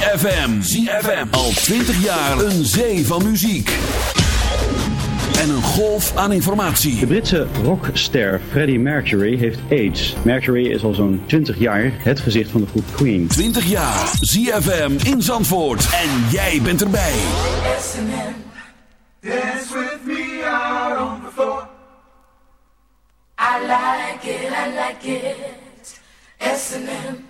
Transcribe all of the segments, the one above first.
ZFM. ZFM. Al 20 jaar een zee van muziek. En een golf aan informatie. De Britse rockster Freddie Mercury heeft AIDS. Mercury is al zo'n 20 jaar het gezicht van de groep Queen. 20 jaar. ZFM in Zandvoort. En jij bent erbij. Dance with me out on the floor. I like it, I like it. S&M.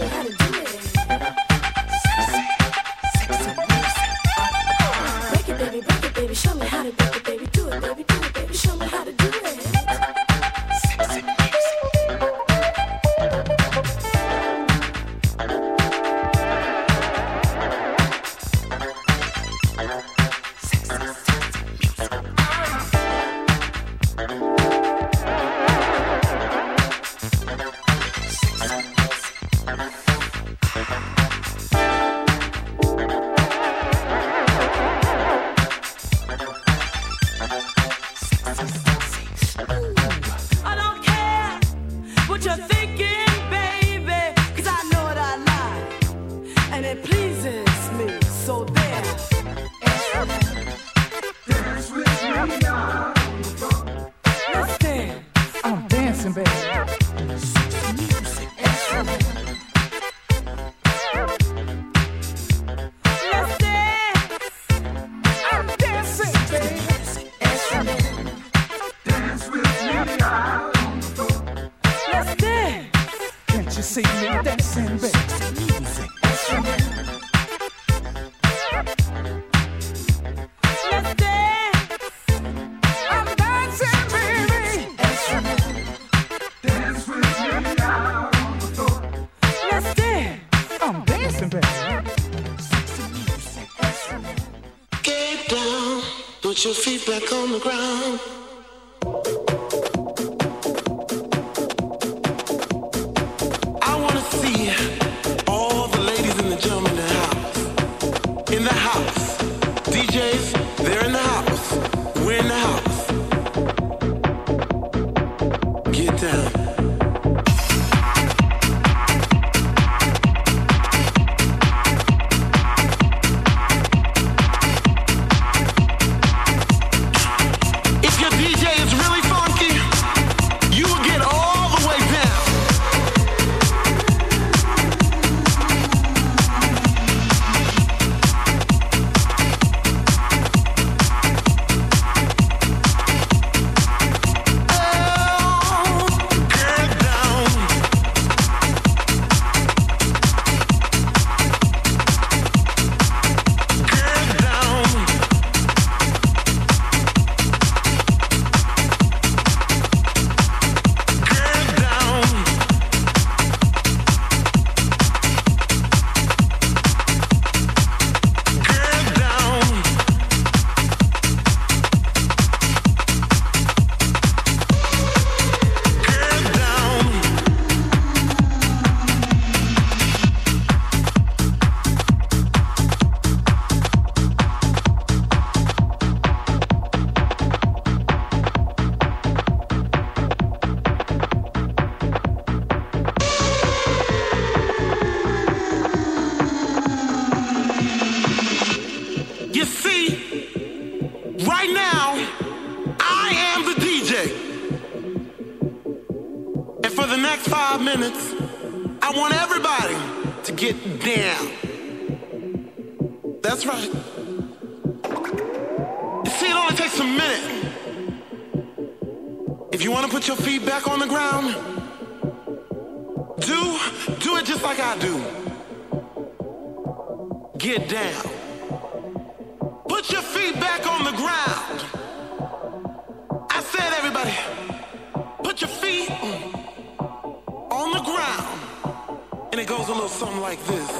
know how to do Put your feet back on the ground. I wanna see all the ladies the in the house. In the house. DJs, they're in the house. We're in the house. do. Get down. Put your feet back on the ground. I said, everybody, put your feet on the ground. And it goes a little something like this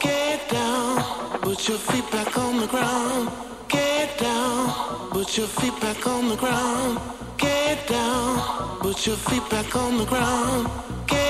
Get down, put your feet back on the ground. Get down, put your feet back on the ground. Get down, put your feet back on the ground. Get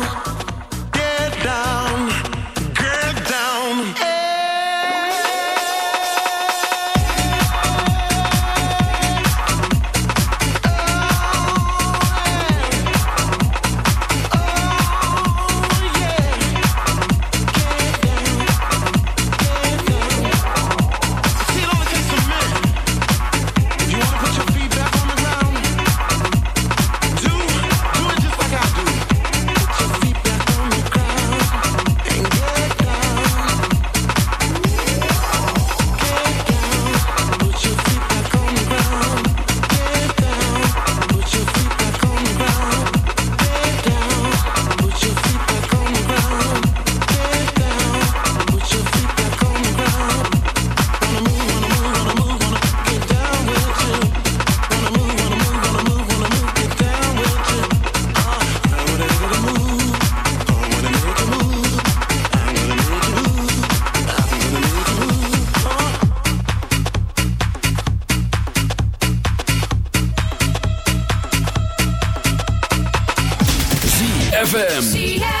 ZFM.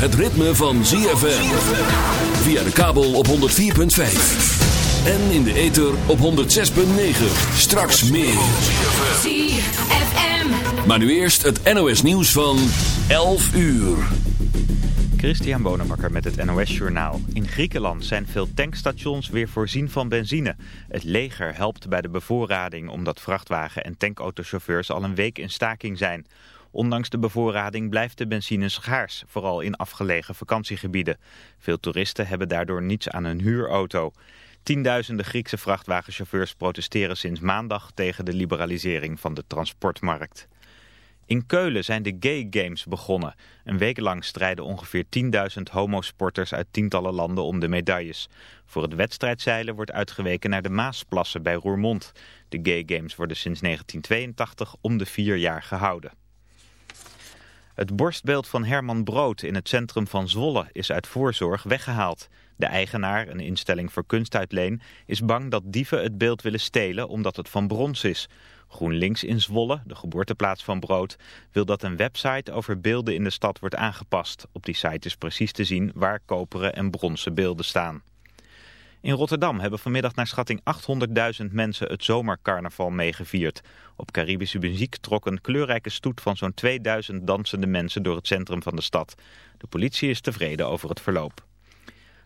Het ritme van ZFM. Via de kabel op 104.5. En in de ether op 106.9. Straks meer. ZFM. Maar nu eerst het NOS nieuws van 11 uur. Christian Bonenbakker met het NOS Journaal. In Griekenland zijn veel tankstations weer voorzien van benzine. Het leger helpt bij de bevoorrading omdat vrachtwagen- en tankautochauffeurs al een week in staking zijn. Ondanks de bevoorrading blijft de benzine schaars, vooral in afgelegen vakantiegebieden. Veel toeristen hebben daardoor niets aan hun huurauto. Tienduizenden Griekse vrachtwagenchauffeurs protesteren sinds maandag tegen de liberalisering van de transportmarkt. In Keulen zijn de Gay Games begonnen. Een week lang strijden ongeveer 10.000 homosporters uit tientallen landen om de medailles. Voor het wedstrijdzeilen wordt uitgeweken naar de Maasplassen bij Roermond. De Gay Games worden sinds 1982 om de vier jaar gehouden. Het borstbeeld van Herman Brood in het centrum van Zwolle is uit voorzorg weggehaald. De eigenaar, een instelling voor kunstuitleen, is bang dat dieven het beeld willen stelen omdat het van brons is. GroenLinks in Zwolle, de geboorteplaats van Brood, wil dat een website over beelden in de stad wordt aangepast. Op die site is precies te zien waar koperen en bronzen beelden staan. In Rotterdam hebben vanmiddag naar schatting 800.000 mensen het zomercarnaval meegevierd. Op Caribische muziek trok een kleurrijke stoet van zo'n 2000 dansende mensen door het centrum van de stad. De politie is tevreden over het verloop.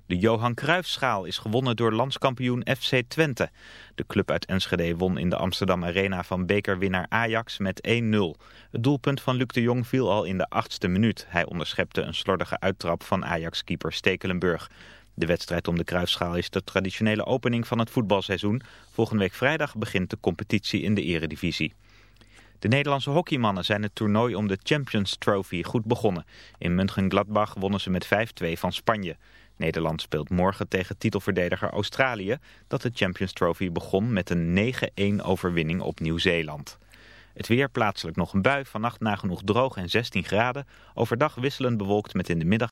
De Johan Cruijffschaal is gewonnen door landskampioen FC Twente. De club uit Enschede won in de Amsterdam Arena van bekerwinnaar Ajax met 1-0. Het doelpunt van Luc de Jong viel al in de achtste minuut. Hij onderschepte een slordige uittrap van Ajax-keeper Stekelenburg. De wedstrijd om de Cruijffschaal is de traditionele opening van het voetbalseizoen. Volgende week vrijdag begint de competitie in de eredivisie. De Nederlandse hockeymannen zijn het toernooi om de Champions Trophy goed begonnen. In München-Gladbach wonnen ze met 5-2 van Spanje. Nederland speelt morgen tegen titelverdediger Australië... dat de Champions Trophy begon met een 9-1 overwinning op Nieuw-Zeeland. Het weer plaatselijk nog een bui, vannacht nagenoeg droog en 16 graden. Overdag wisselend bewolkt met in de middag